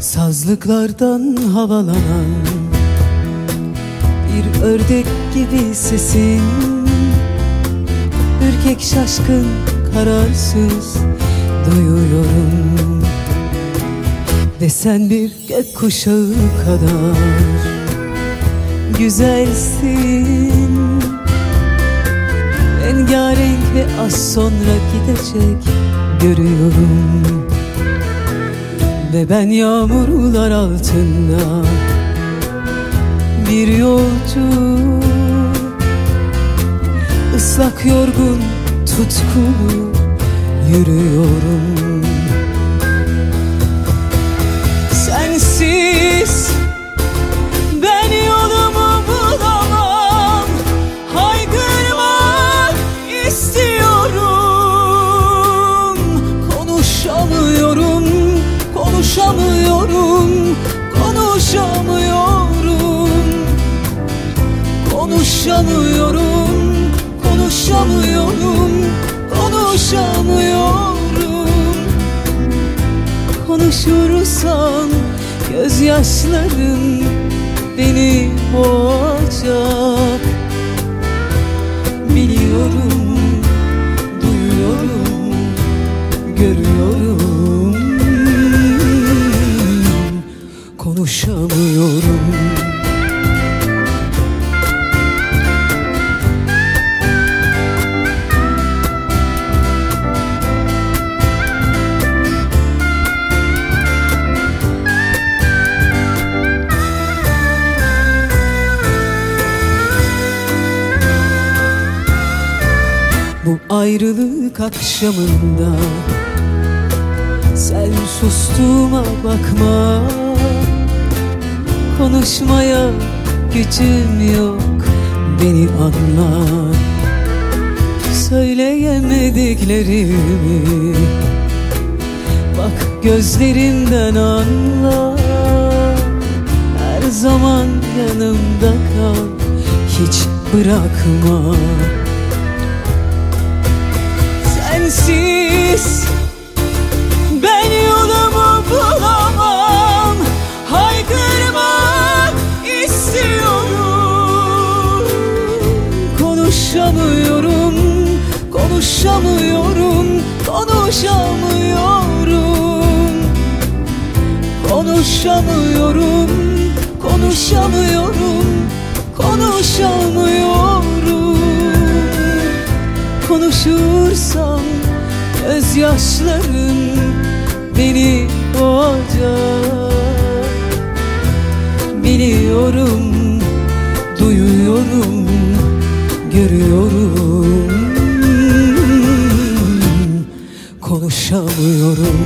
Sazlıklardan havalanan Bir ördek gibi sesin. Ürkek şaşkın kararsız duyuyorum. Ve sen bir gökkuşağı kadar Güzelsin. Rengarenk ve az sonra gidecek görüyorum Ve ben yağmurlar altında Bir yolcu ıslak yorgun tutkulu yürüyorum Konuşamıyorum, konuşamıyorum, konuşamıyorum. Konuşursam gözyaşlarım beni boğacak. Biliyorum, duyuyorum, görüyorum. Konuşamıyorum ayrılık akşamında Sen sustuğuma bakma. Konuşmaya gücüm yok. Beni anla. Söyleyemediklerimi Bak gözlerimden anla. Her zaman yanımda kal. Hiç bırakma sensiz. Ben yolumu bulamam. Haykırmak istiyorum. Konuşamıyorum, konuşamıyorum, konuşamıyorum. Konuşamıyorum, konuşamıyorum, konuşamıyorum. Konuşursam Gözyaşlarım beni boğacak. Biliyorum, duyuyorum, görüyorum. Konuşamıyorum